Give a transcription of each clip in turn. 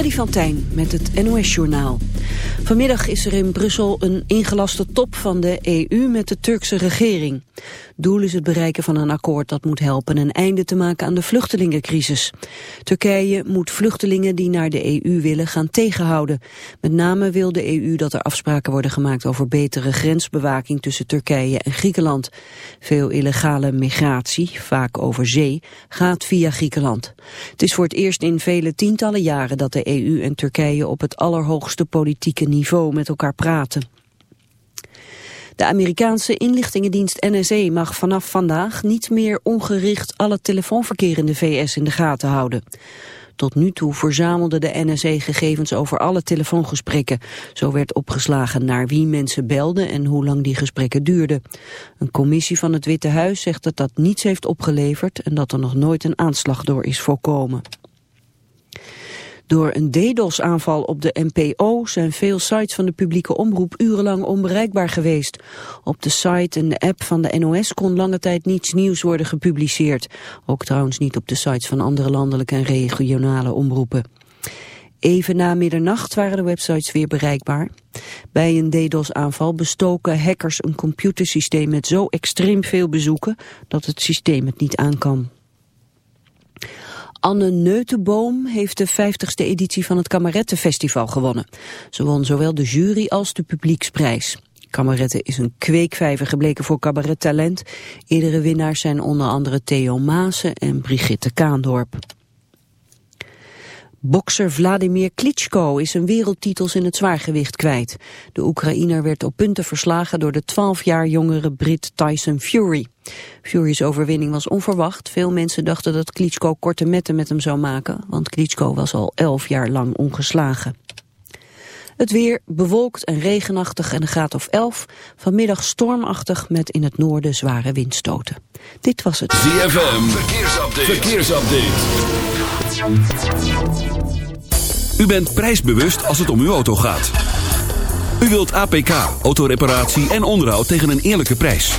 Freddy van Tijn met het NOS-journaal. Vanmiddag is er in Brussel een ingelaste top van de EU met de Turkse regering. Doel is het bereiken van een akkoord dat moet helpen een einde te maken aan de vluchtelingencrisis. Turkije moet vluchtelingen die naar de EU willen gaan tegenhouden. Met name wil de EU dat er afspraken worden gemaakt over betere grensbewaking tussen Turkije en Griekenland. Veel illegale migratie, vaak over zee, gaat via Griekenland. Het is voor het eerst in vele tientallen jaren dat de EU en Turkije op het allerhoogste politieke niveau met elkaar praten. De Amerikaanse inlichtingendienst NSA mag vanaf vandaag niet meer ongericht alle telefoonverkeer in de VS in de gaten houden. Tot nu toe verzamelde de NSA gegevens over alle telefoongesprekken. Zo werd opgeslagen naar wie mensen belden en hoe lang die gesprekken duurden. Een commissie van het Witte Huis zegt dat dat niets heeft opgeleverd en dat er nog nooit een aanslag door is voorkomen. Door een DDoS-aanval op de NPO zijn veel sites van de publieke omroep urenlang onbereikbaar geweest. Op de site en de app van de NOS kon lange tijd niets nieuws worden gepubliceerd. Ook trouwens niet op de sites van andere landelijke en regionale omroepen. Even na middernacht waren de websites weer bereikbaar. Bij een DDoS-aanval bestoken hackers een computersysteem met zo extreem veel bezoeken dat het systeem het niet aankan. Anne Neutenboom heeft de 50ste editie van het Kamerettenfestival gewonnen. Ze won zowel de jury als de publieksprijs. Kameretten is een kweekvijver gebleken voor cabarettalent. Eerdere winnaars zijn onder andere Theo Maassen en Brigitte Kaandorp. Bokser Vladimir Klitschko is zijn wereldtitels in het zwaargewicht kwijt. De Oekraïner werd op punten verslagen door de 12 jaar jongere Brit Tyson Fury. Fury's overwinning was onverwacht. Veel mensen dachten dat Klitschko korte metten met hem zou maken, want Klitschko was al 11 jaar lang ongeslagen. Het weer bewolkt en regenachtig en een graad of 11. Vanmiddag stormachtig met in het noorden zware windstoten. Dit was het. ZFM, verkeersupdate. verkeersupdate. U bent prijsbewust als het om uw auto gaat. U wilt APK, autoreparatie en onderhoud tegen een eerlijke prijs.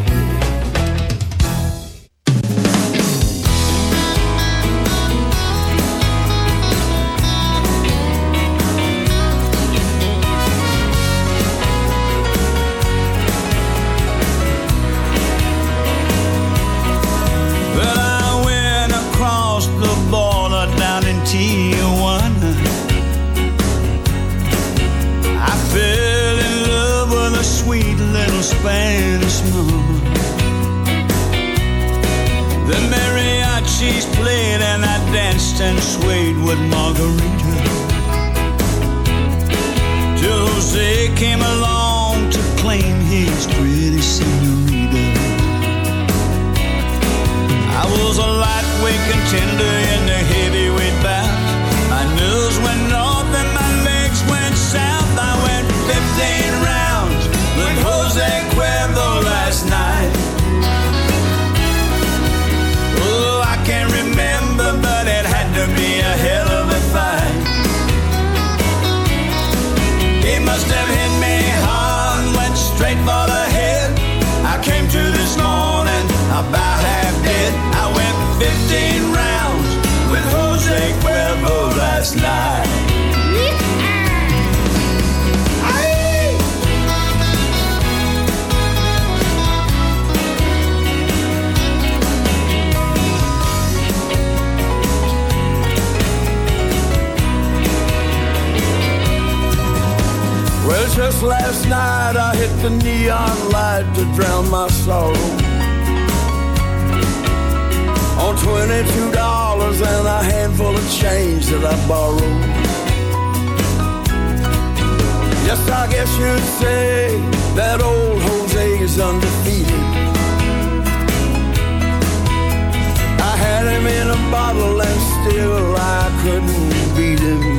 Still I couldn't beat him.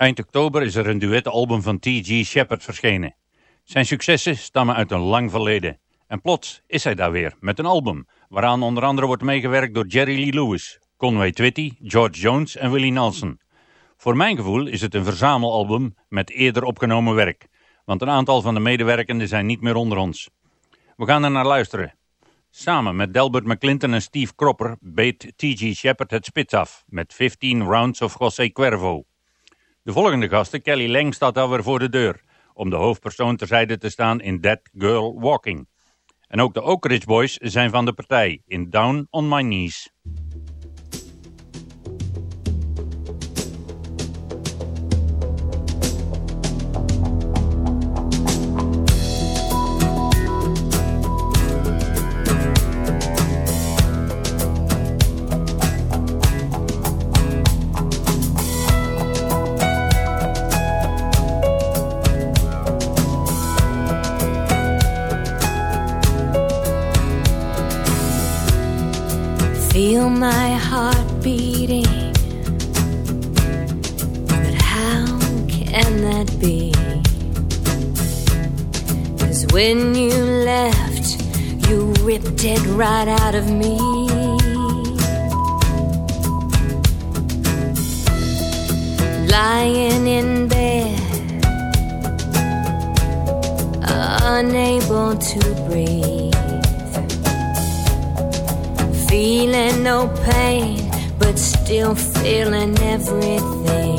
Eind oktober is er een duetalbum van T.G. Shepard verschenen. Zijn successen stammen uit een lang verleden. En plots is hij daar weer met een album, waaraan onder andere wordt meegewerkt door Jerry Lee Lewis, Conway Twitty, George Jones en Willie Nelson. Voor mijn gevoel is het een verzamelalbum met eerder opgenomen werk, want een aantal van de medewerkenden zijn niet meer onder ons. We gaan er naar luisteren. Samen met Delbert McClinton en Steve Cropper beet T.G. Shepard het spits af met 15 Rounds of José Cuervo. De volgende gasten, Kelly Lang, staat alweer voor de deur om de hoofdpersoon terzijde te staan in That Girl Walking. En ook de Oak Ridge Boys zijn van de partij in Down on My Knees. Right out of me. Lying in bed, unable to breathe feeling no pain, but still feeling everything.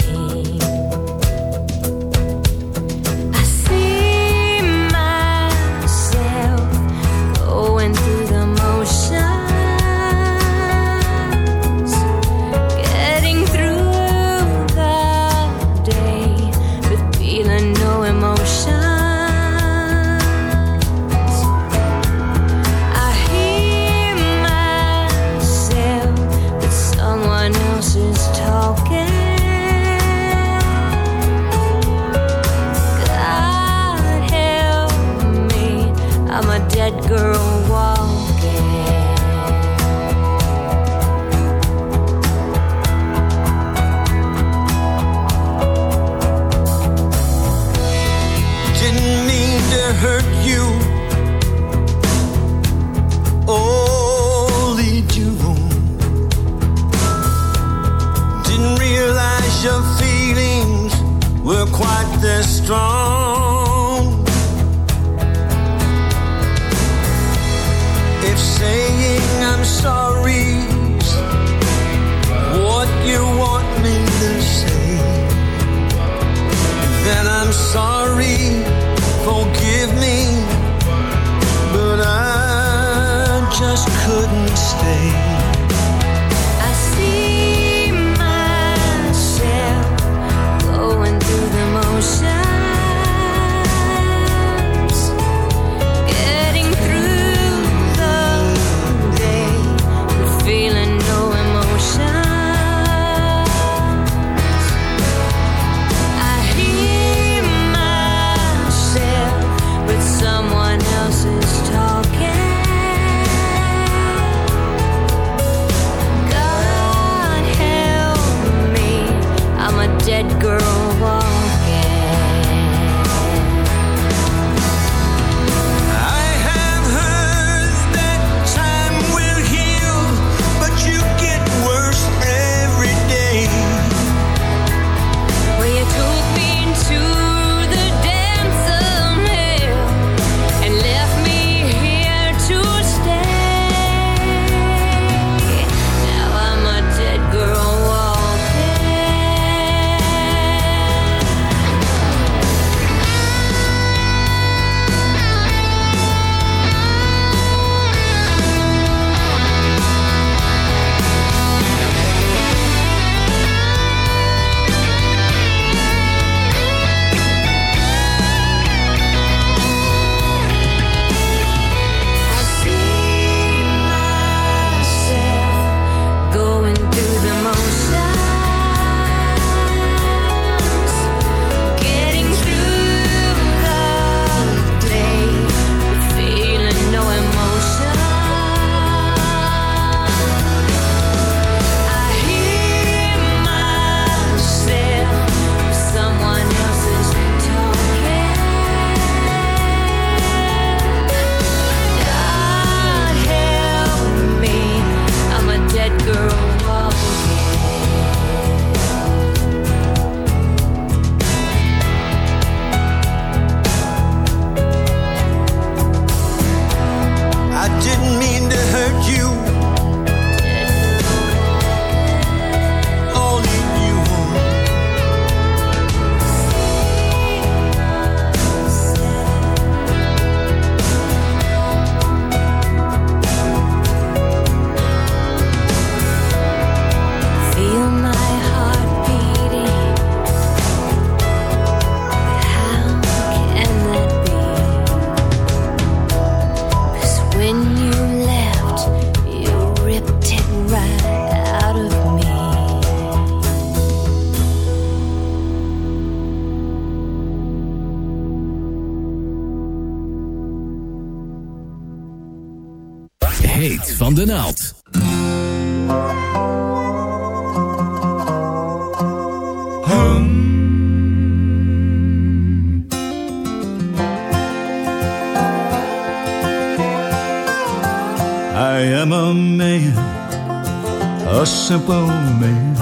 Simple man,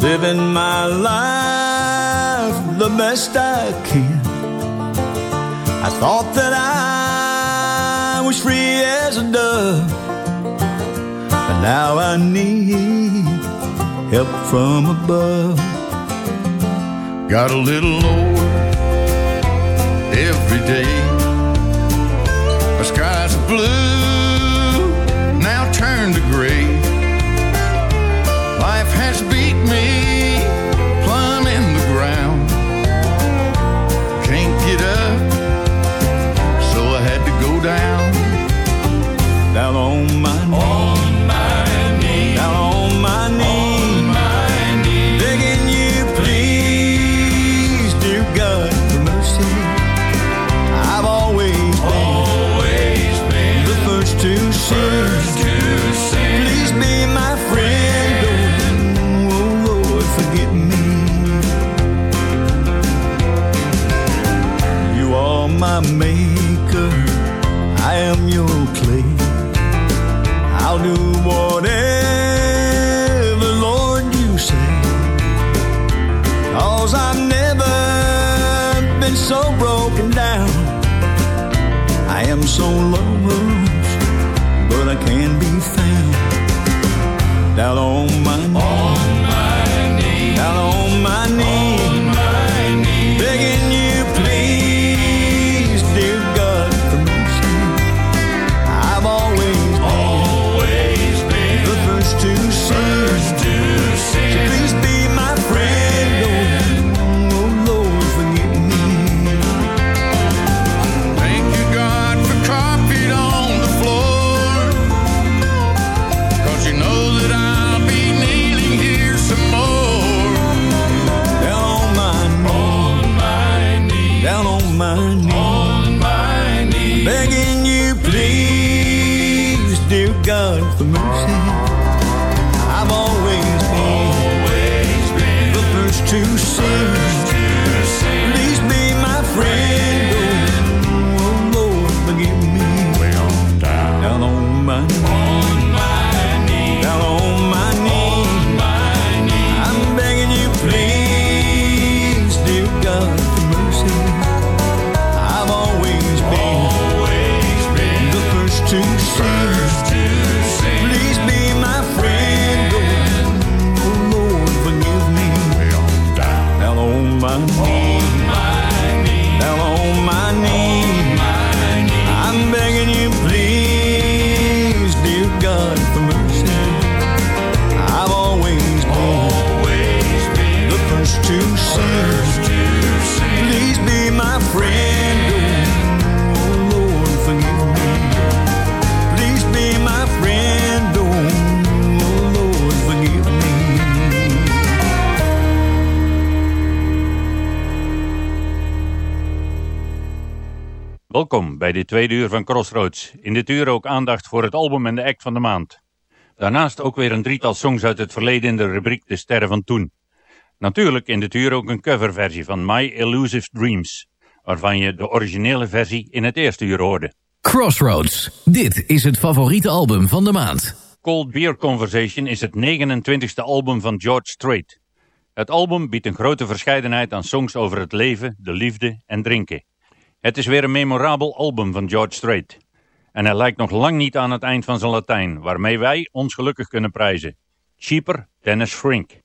living my life the best I can. I thought that I was free as a dove, but now I need help from above. Got a little lower every day. On van Crossroads. In dit uur ook aandacht voor het album en de act van de maand. Daarnaast ook weer een drietal songs uit het verleden in de rubriek De Sterren van Toen. Natuurlijk in dit uur ook een coverversie van My Elusive Dreams, waarvan je de originele versie in het eerste uur hoorde. Crossroads. Dit is het favoriete album van de maand. Cold Beer Conversation is het 29e album van George Strait. Het album biedt een grote verscheidenheid aan songs over het leven, de liefde en drinken. Het is weer een memorabel album van George Strait. En hij lijkt nog lang niet aan het eind van zijn Latijn, waarmee wij ons gelukkig kunnen prijzen. Cheaper than a shrink. I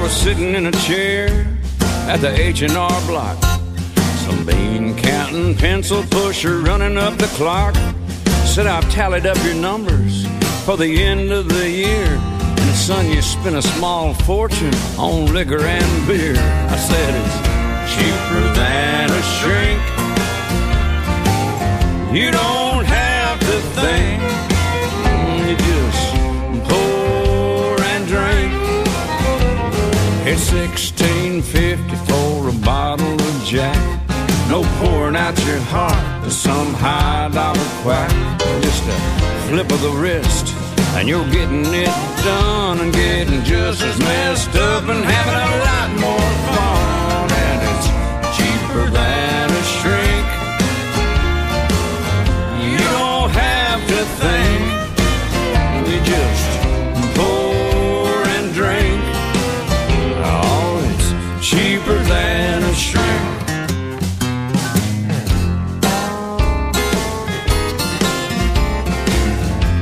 was sitting in a chair at the H&R Block. Some bean counting pencil pusher running up the clock. Said I've tallied up your numbers for the end of the year. And son, you spent a small fortune on liquor and beer. I said it's cheaper than a shrink. You don't have to think. You just pour and drink. sixteen fifty for a bottle of Jack. No pouring out your heart to some high dollar quack. Just a flip of the wrist, and you're getting it done and getting just as messed up and having a lot more fun.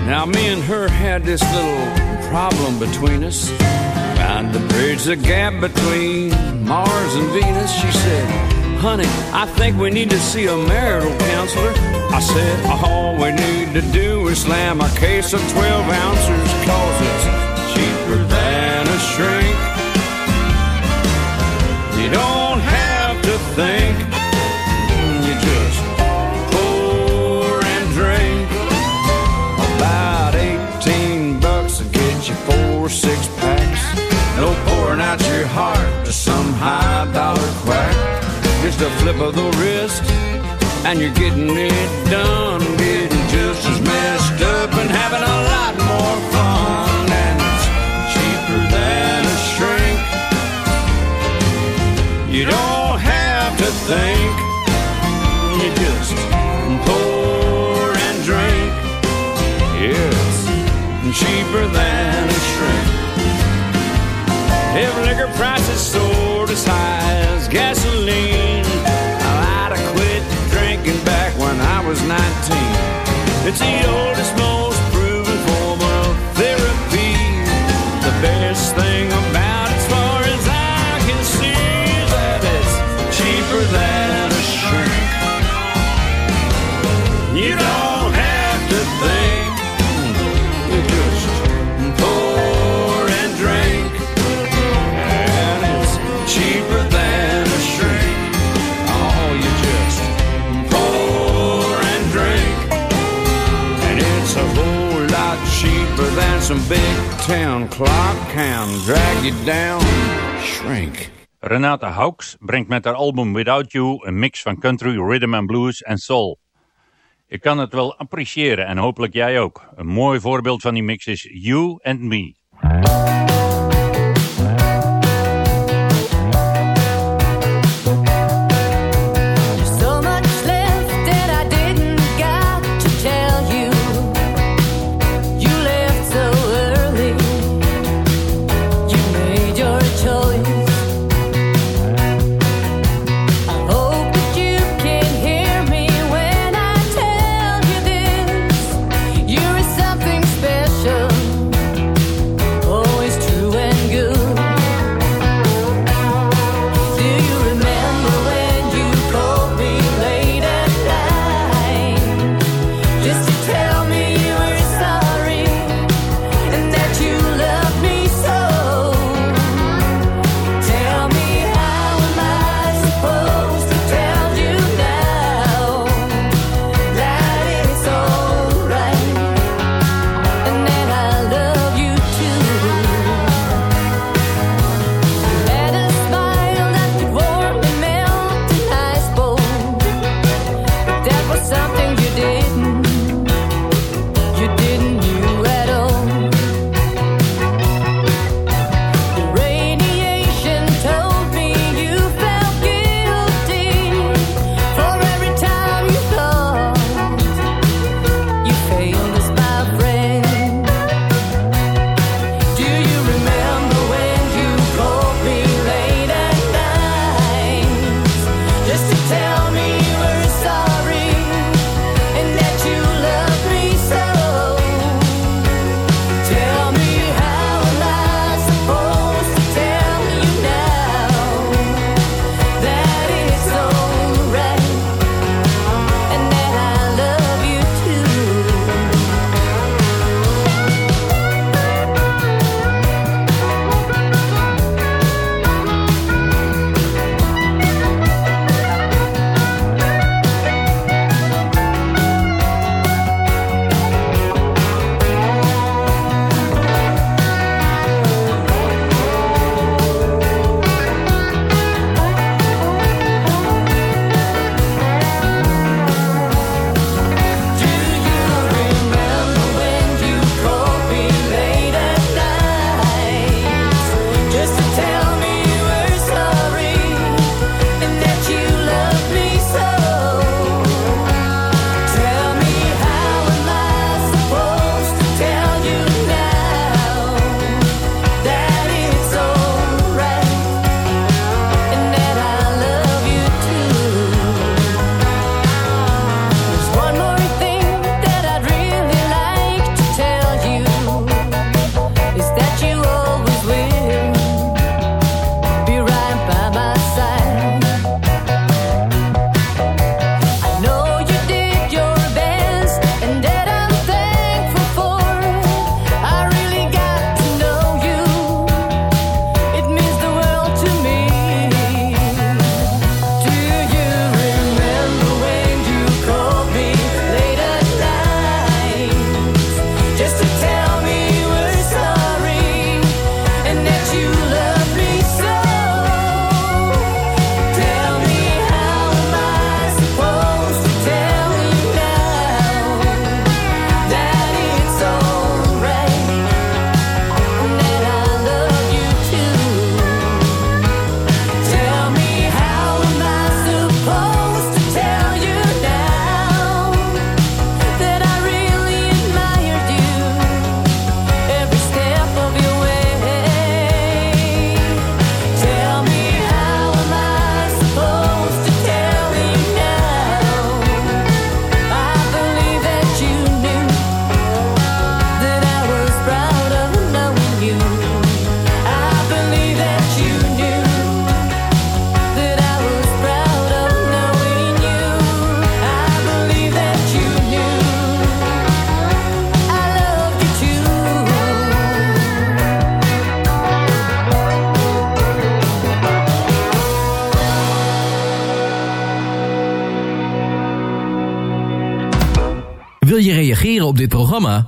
Now, me and her had this little problem between us. Trying to bridge the gap between Mars and Venus. She said, Honey, I think we need to see a marital counselor. I said, All we need to do is slam a case of 12 ounces, cause it's cheaper than a shrink. You don't have to think, Just a flip of the wrist, and you're getting it done. Getting just as messed up and having a lot more fun. And it's cheaper than a shrink. You don't have to think, you just pour and drink. Yes, cheaper than a shrink. If liquor prices soared as high as gasoline, was 19. It's the oldest, most big town clock can drag you down. Shrink. Renata Haux brengt met haar album Without You een mix van country, rhythm and blues en soul. Ik kan het wel appreciëren en hopelijk jij ook. Een mooi voorbeeld van die mix is You and Me.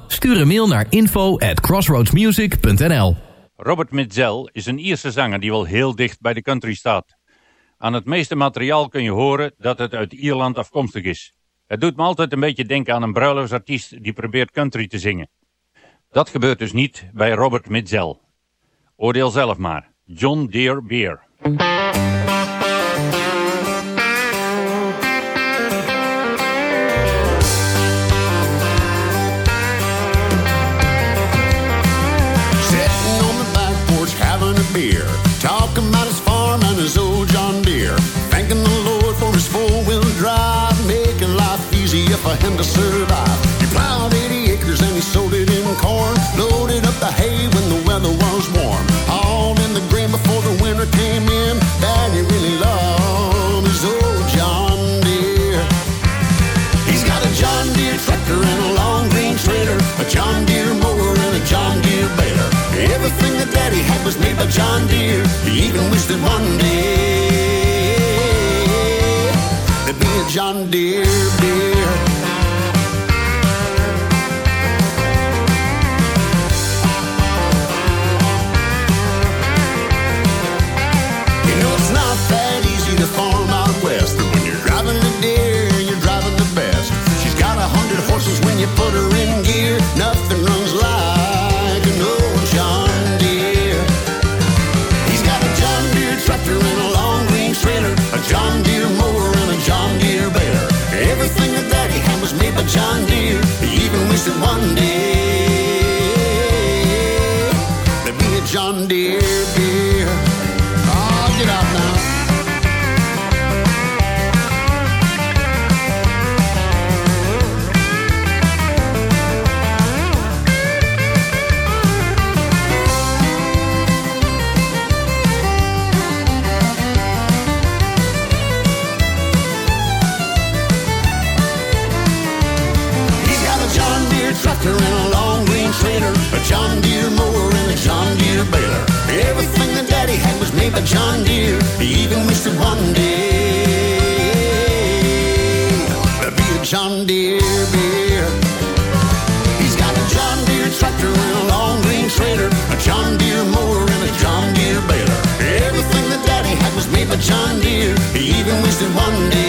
Stuur een mail naar info at crossroadsmusic.nl Robert Mitzel is een Ierse zanger die wel heel dicht bij de country staat. Aan het meeste materiaal kun je horen dat het uit Ierland afkomstig is. Het doet me altijd een beetje denken aan een bruiloftsartiest die probeert country te zingen. Dat gebeurt dus niet bij Robert Mitzel. Oordeel zelf maar. John Deere beer. Him to survive. He plowed 80 acres and he sowed it in corn. Loaded up the hay when the weather was warm. All in the grain before the winter came in. Daddy really loved his old John Deere. He's got a John Deere tractor and a long green trailer. A John Deere mower and a John Deere baler. Everything that Daddy had was made by John Deere. He even wished that one day there'd be a John Deere Even That one day there'd be a John Deere beer. He's got a John Deere tractor a long green trailer, a John Deere mower and a John Deere baler. Everything that Daddy had was made by John Deere. He even wished that one day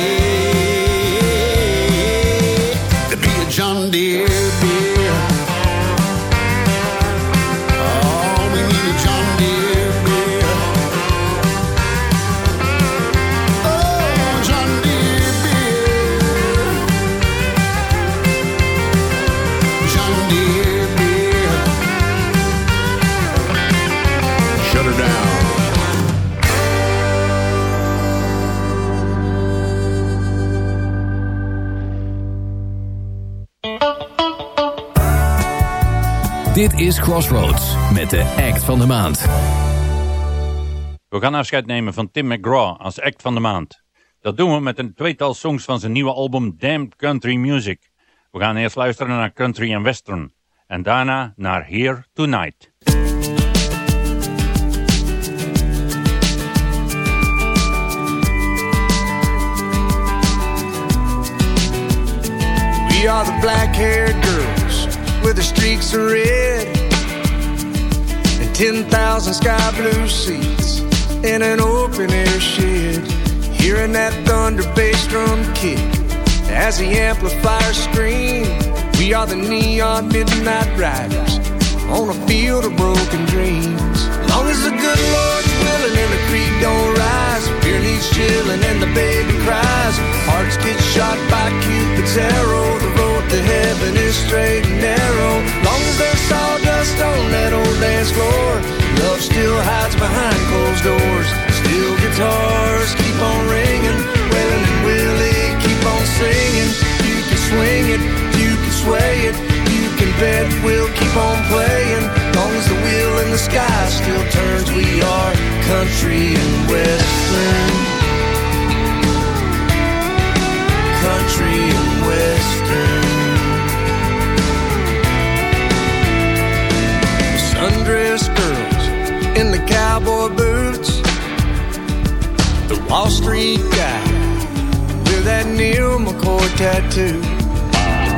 is Crossroads met de act van de maand. We gaan afscheid nemen van Tim McGraw als act van de maand. Dat doen we met een tweetal songs van zijn nieuwe album Damned Country Music. We gaan eerst luisteren naar Country and Western. En daarna naar Here Tonight. We are the black with the streaks of red and 10,000 sky blue seats in an open air shed. Hearing that thunder bass drum kick as the amplifier scream. We are the neon midnight riders on a field of broken dreams. Long as the good Lord's willing and the creek don't rise, beer needs chilling and the baby cries. Hearts get shot by Cupid's arrow. The to heaven is straight and narrow. Long as there's sawdust on that old dance floor, love still hides behind closed doors. Still guitars keep on ringing, Waylon and Willie keep on singing. You can swing it, you can sway it, you can bet we'll keep on playing. Long as the wheel in the sky still turns, we are country and western. Country and western. Sundress girls in the cowboy boots. The Wall Street guy with that Neal McCoy tattoo.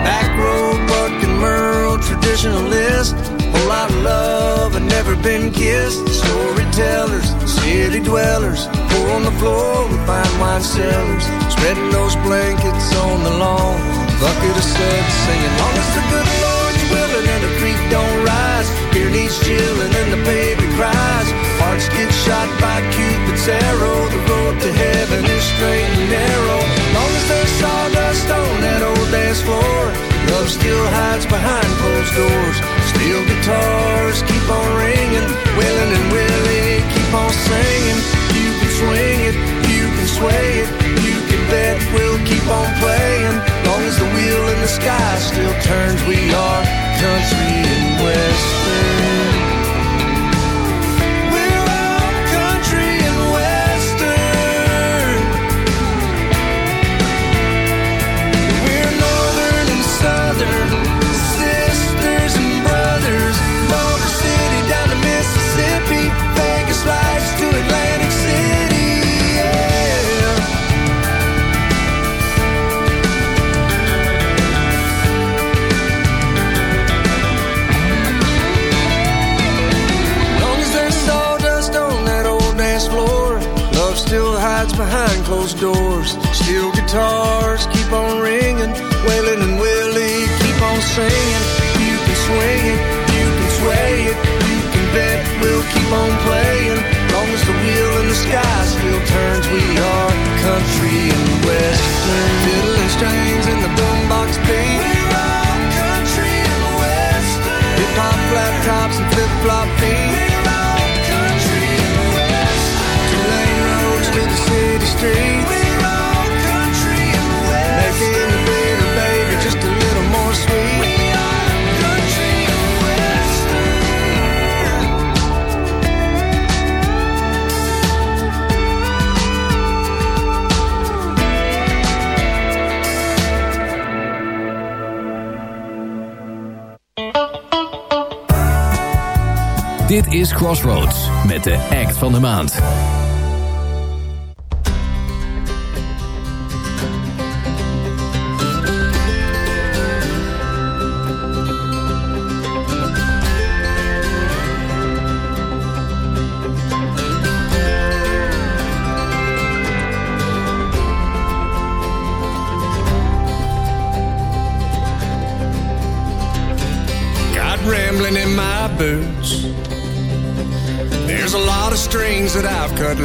Back row bucking Merle, traditionalist. Whole lot of love and never been kissed. Storytellers, city dwellers. Four on the floor with fine wine cellars. Spreading those blankets on the lawn. Bucket of sex, singing long as the good Lord's willing and the creek don't rise. Needs chilling and the baby cries. Hearts get shot by Cupid's arrow. The road to heaven is straight and narrow. Long as there's sawdust on that old dance floor. Love still hides behind closed doors. Steel guitars keep on ringing. Waylon and Willie keep on singing. You can swing it, you can sway it. Bet we'll keep on playing. Long as the wheel in the sky still turns, we are country and western. Still behind closed doors. Steel guitars keep on ringing, Waylon and Willie keep on singing. You can swing it, you can sway it, you can bet we'll keep on playing. Long as the wheel in the sky still turns, we are country and western. Fiddling strings in the boombox beat. We're all country and western. Hip hop flat tops and flip flop feet. Streets. We're all country and western. Making the bitter baby just a little more sweet. We are country and. Dit is Crossroads met de act van de maand.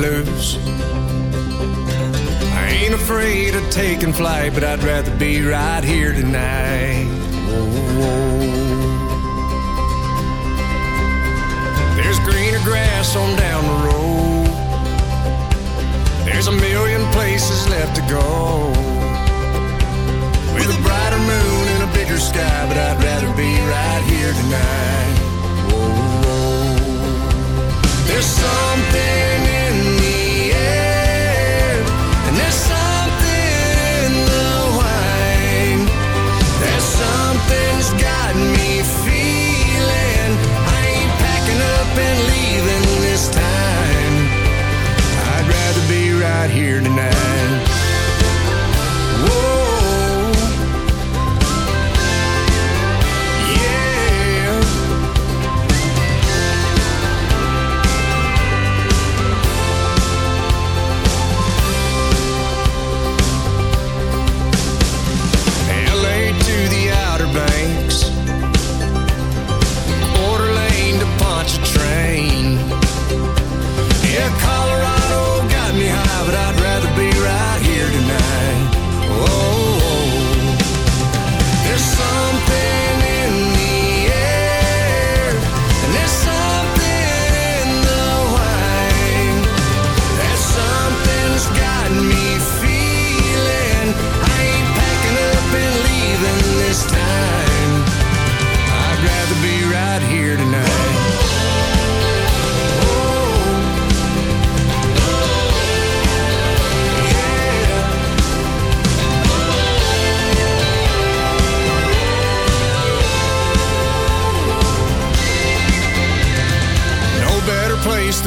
Loose. I ain't afraid of taking flight, but I'd rather be right here tonight. Whoa. There's greener grass on down the road. There's a million places left to go. With a brighter moon and a bigger sky, but I'd rather be right here tonight. Whoa. There's something here tonight.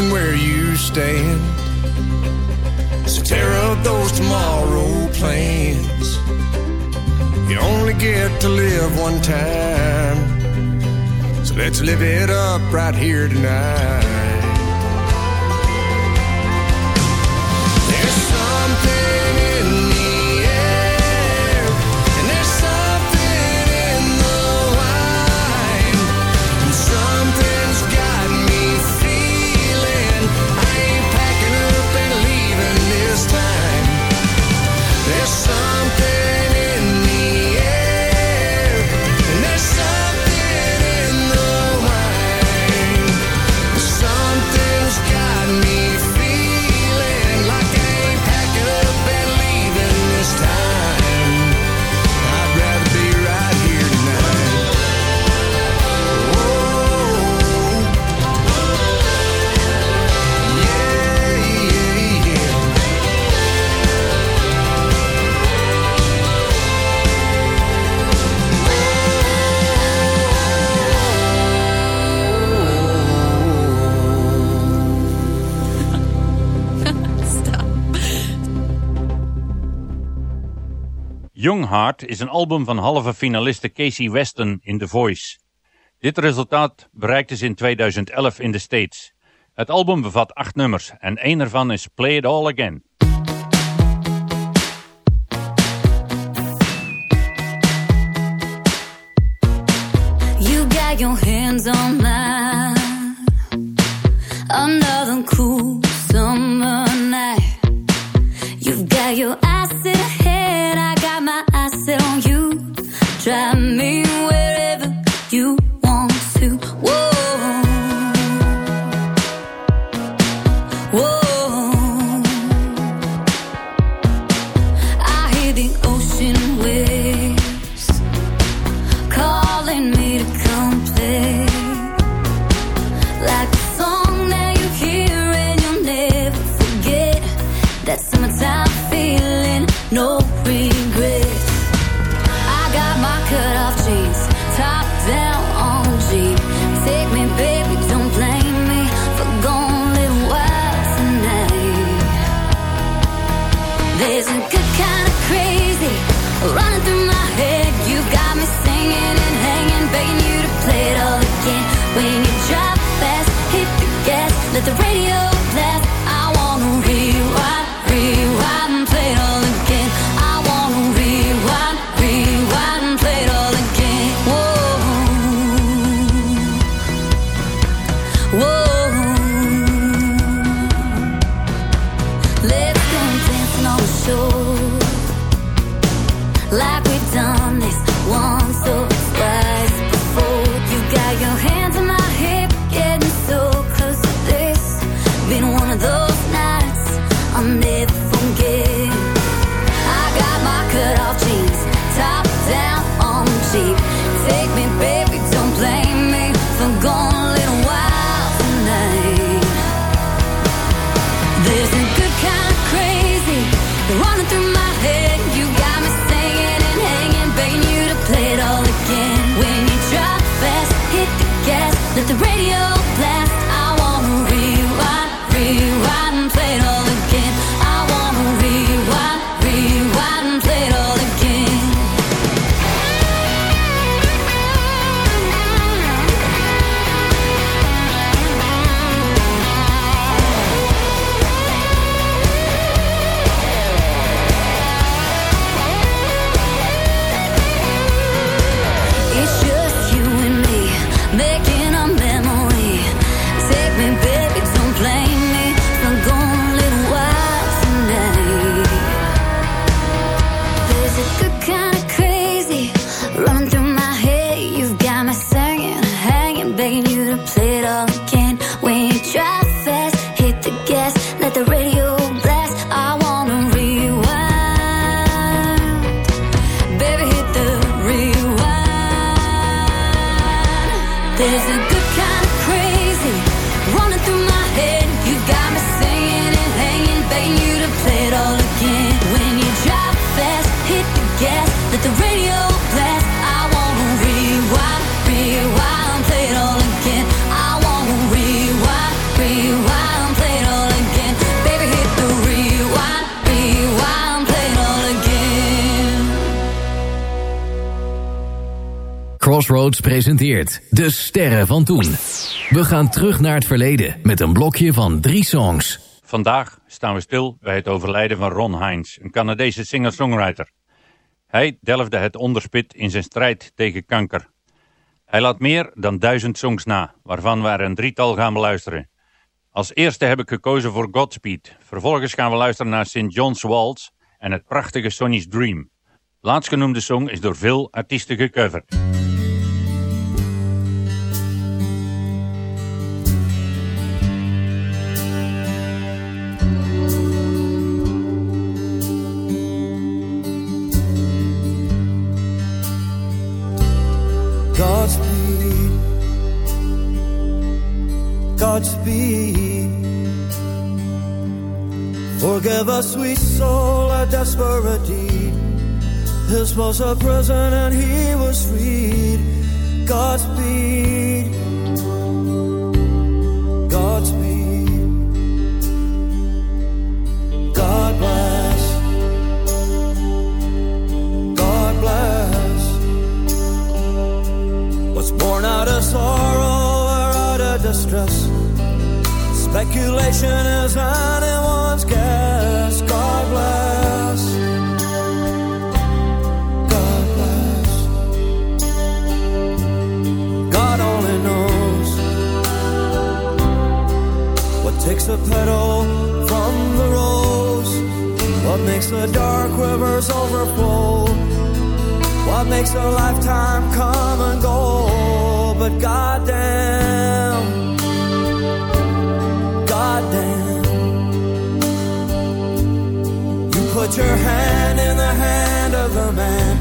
than where you stand. So tear up those tomorrow plans. You only get to live one time. So let's live it up right here tonight. Is een album van halve finaliste Casey Weston in The Voice. Dit resultaat bereikte ze in 2011 in de States. Het album bevat acht nummers en één ervan is Play It All Again. You got your hands on mine Another cool summer night You've got your eyes Crossroads presenteert De Sterren van Toen. We gaan terug naar het verleden met een blokje van drie songs. Vandaag staan we stil bij het overlijden van Ron Hines, een Canadese singer-songwriter. Hij delfde het onderspit in zijn strijd tegen kanker. Hij laat meer dan duizend songs na, waarvan we er een drietal gaan beluisteren. Als eerste heb ik gekozen voor Godspeed. Vervolgens gaan we luisteren naar St. John's Waltz en het prachtige Sonny's Dream. Laatstgenoemde song is door veel artiesten gecoverd. Godspeed. Forgive a sweet soul, a desperate deed. His was a prison and he was freed. Godspeed, Godspeed. God bless, God bless. Was born out of sorrow or out of distress. Speculation is anyone's guess. God bless. God bless. God only knows what takes a petal from the rose. What makes the dark rivers overflow. What makes a lifetime come and go. But goddamn. You put your hand in the hand of the man.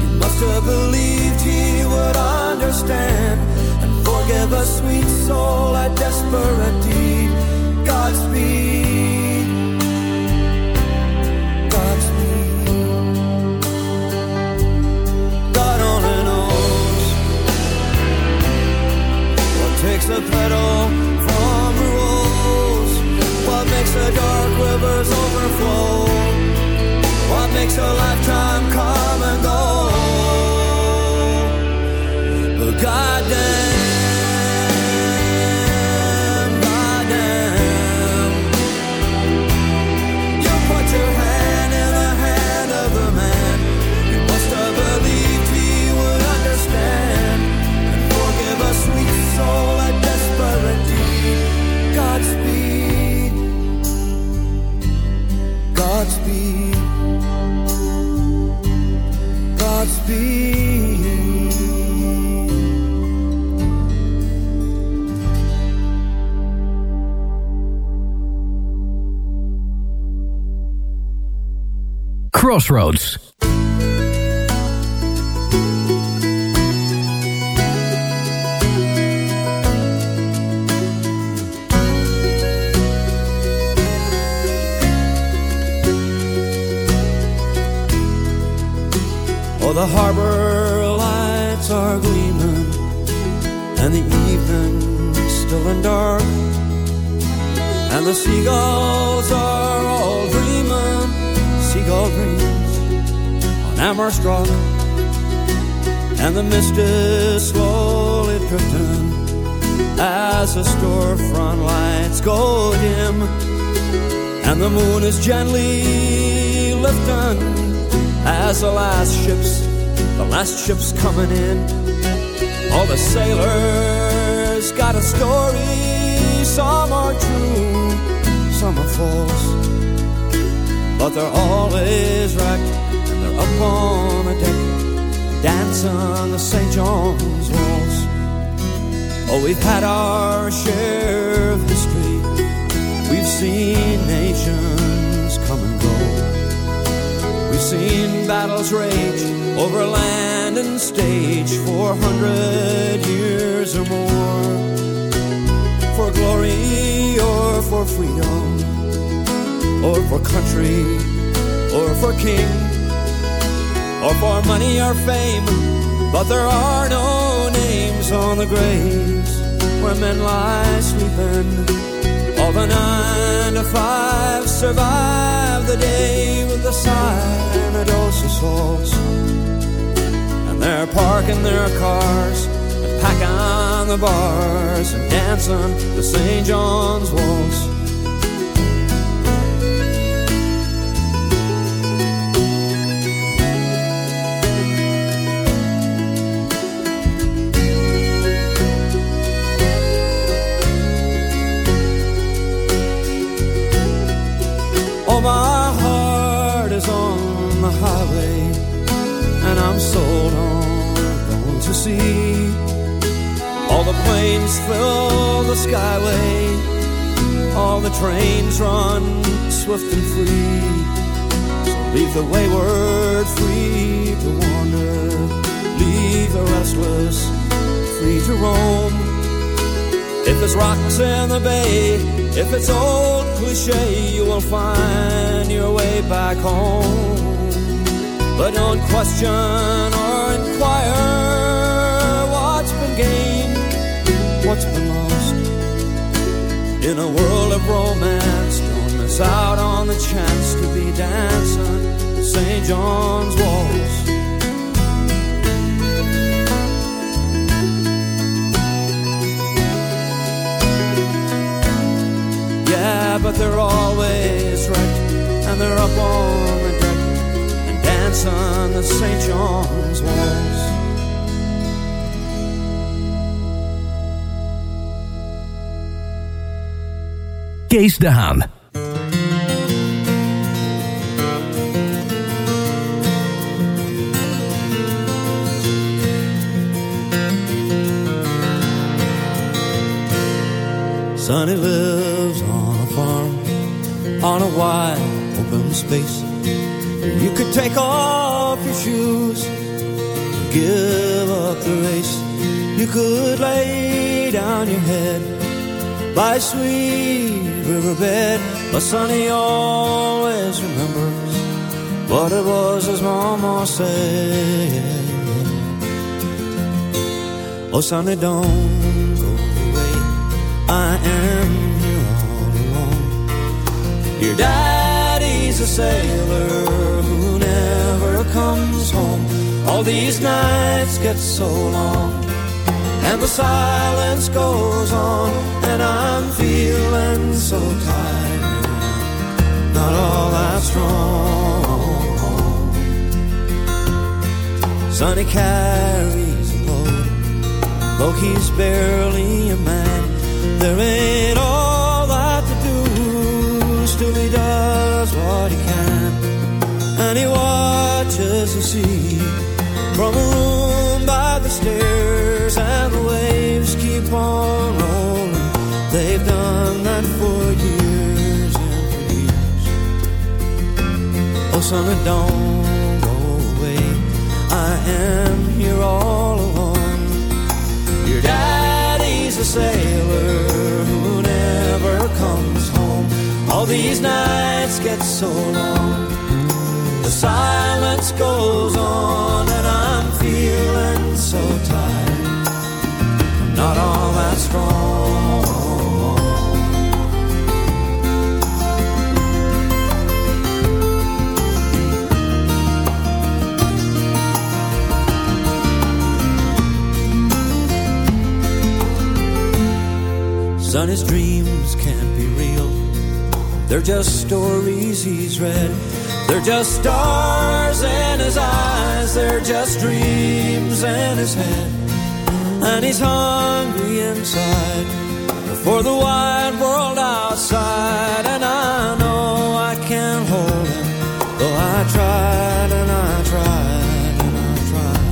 You must have believed he would understand and forgive a sweet soul a desperate deed. Godspeed. Godspeed. God only knows what takes a petal the dark rivers overflow? What makes a lifetime come and go? But goddamn, Crossroads. Oh, the harbor lights are gleaming, and the evening's still and dark, and the seagulls are all dreaming, seagull dreams and the mist is slowly drifting as the storefront lights go dim, and the moon is gently lifting as the last ships, the last ships coming in. All the sailors got a story, some are true, some are false. But they're always wrecked, and they're up on the deck, dancing the St. John's waltz. Oh, we've had our share of history, we've seen nations come and go. We've seen battles rage over land and stage for a hundred years or more. For glory or for freedom, or for country, or for king, or for money or fame. But there are no names on the graves where men lie sleeping. All the nine to five survive the day with a sigh and a dose of. And they're parking their cars and packing the bars and dancing the St. John's Waltz. Sold on going to see. All the planes fill the skyway, all the trains run swift and free. So leave the wayward free to wander, leave the restless free to roam. If it's rocks in the bay, if it's old cliche, you will find your way back home. But don't question or inquire what's been gained, what's been lost. In a world of romance, don't miss out on the chance to be dancing St. John's waltz. Yeah, but they're always right, and they're up on the deck and dancing the St. John's waltz. Kees de Haan. Sonny lives on a farm on a wide open space. You could take off your shoes, give up the race. You could lay down your head by a sweet riverbed. But Sonny always remembers what it was his mama said. Oh, Sonny, don't go away. I am here all alone. Your a sailor who never comes home. All these nights get so long, and the silence goes on, and I'm feeling so tired. Not all that strong. Sonny carries a load, though he's barely a man. There ain't all does what he can. And he watches the sea from a room by the stairs, and the waves keep on rolling. They've done that for years and for years. Oh, son, don't go away. I am here all alone. Your daddy's a sailor these nights get so long. The silence goes on, and I'm feeling so tired. I'm not all that strong. Can't be real. They're just stories he's read. They're just stars in his eyes. They're just dreams in his head. And he's hungry inside for the wide world outside. And I know I can't hold him, though I tried and I tried and I tried.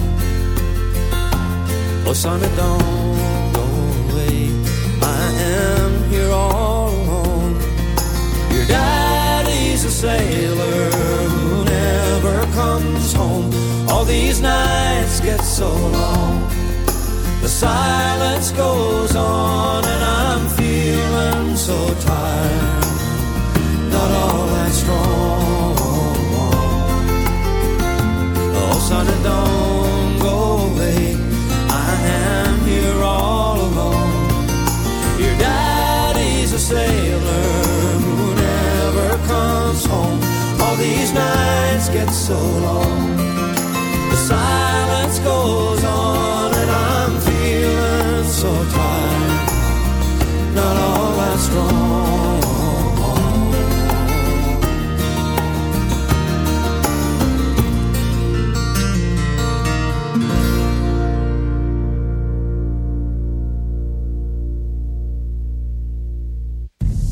Oh, son, it don't sailor who never comes home. All these nights get so long. The silence goes on, and I'm feeling so tired. Not all that strong. Oh, son, don't go nights get so long. The silence goes on and I'm feeling so tired. Not all that strong.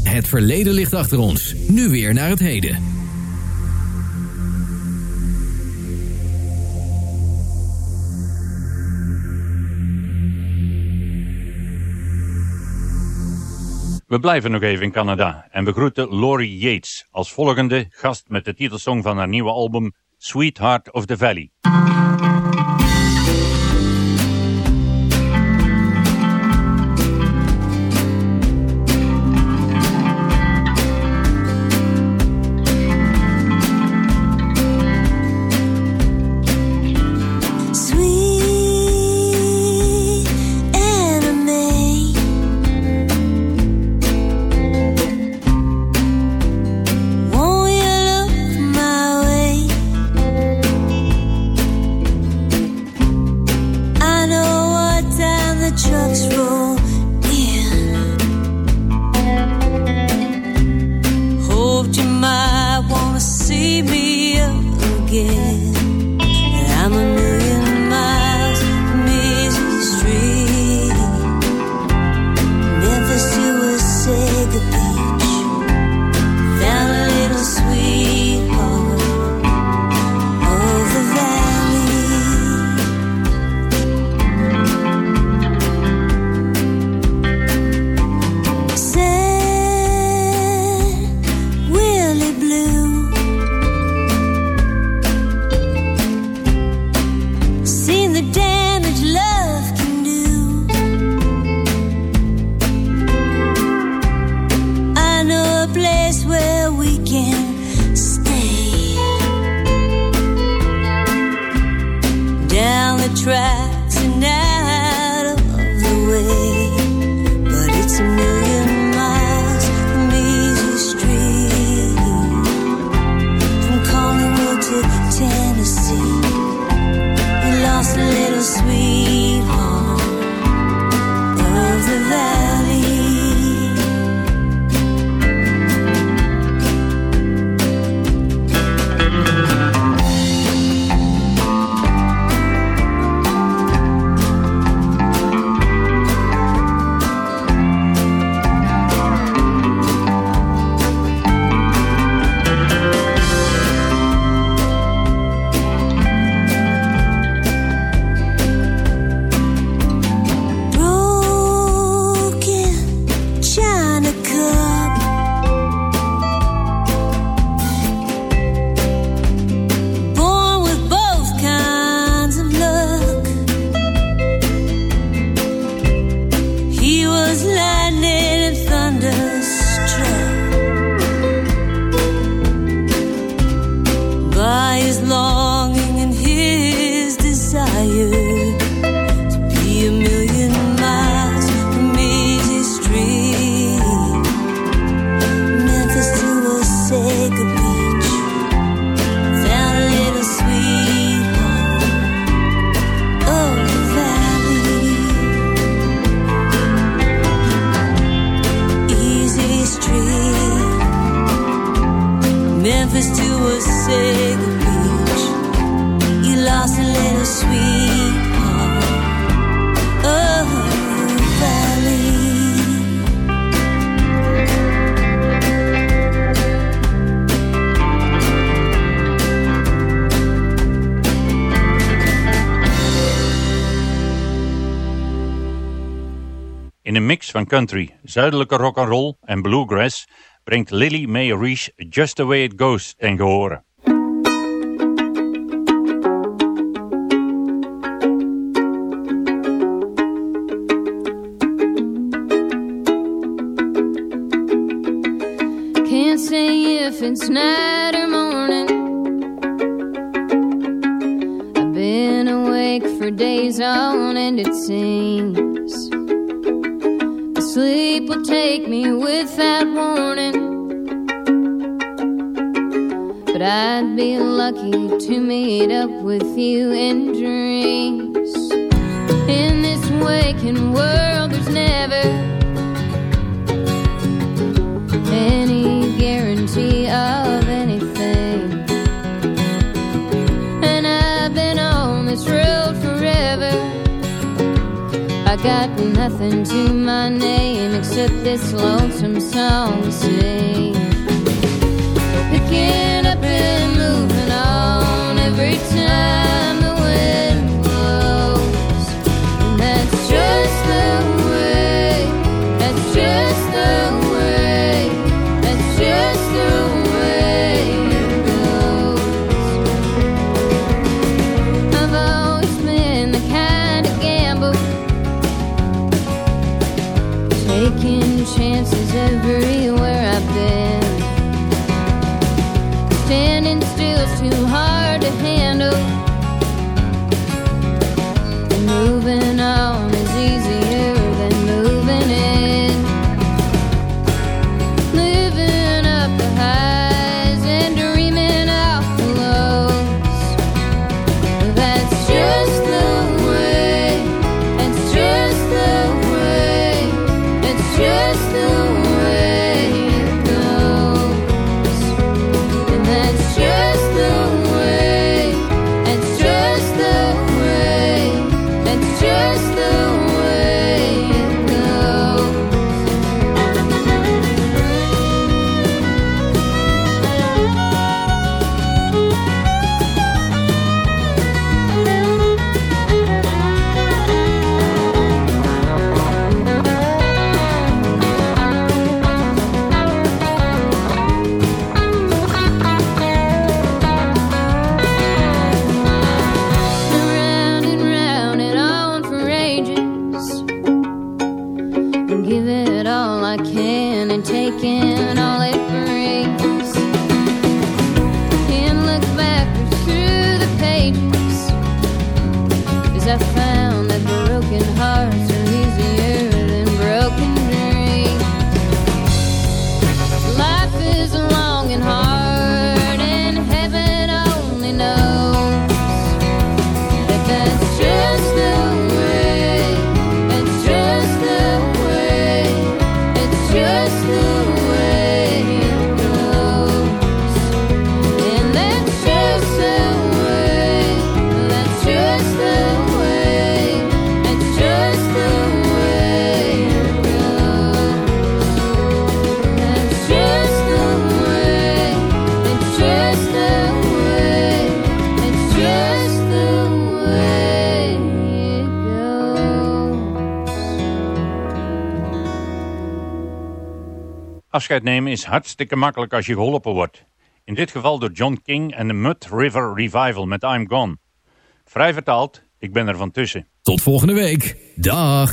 Het verleden ligt achter ons. Nu weer naar het heden. We blijven nog even in Canada en begroeten Laurie Yates als volgende gast met de titelsong van haar nieuwe album Sweetheart of the Valley. Down In een mix van country, zuidelijke rock and roll en bluegrass brengt Lily Mae Reese Just the Way It Goes ten gehore. It's night or morning. I've been awake for days on end, it seems. the Sleep will take me without warning. But I'd be lucky to meet up with you in dreams. In this waking world, there's never any got nothing to my name except this lonesome song to sing. Picking up and moving on every time. taking chances everywhere I've been. Standing still's too hard to handle. Moving on. Afscheid nemen is hartstikke makkelijk als je geholpen wordt. In dit geval door John King en de Mud River Revival met I'm Gone. Vrij vertaald, ik ben er van tussen. Tot volgende week. Dag.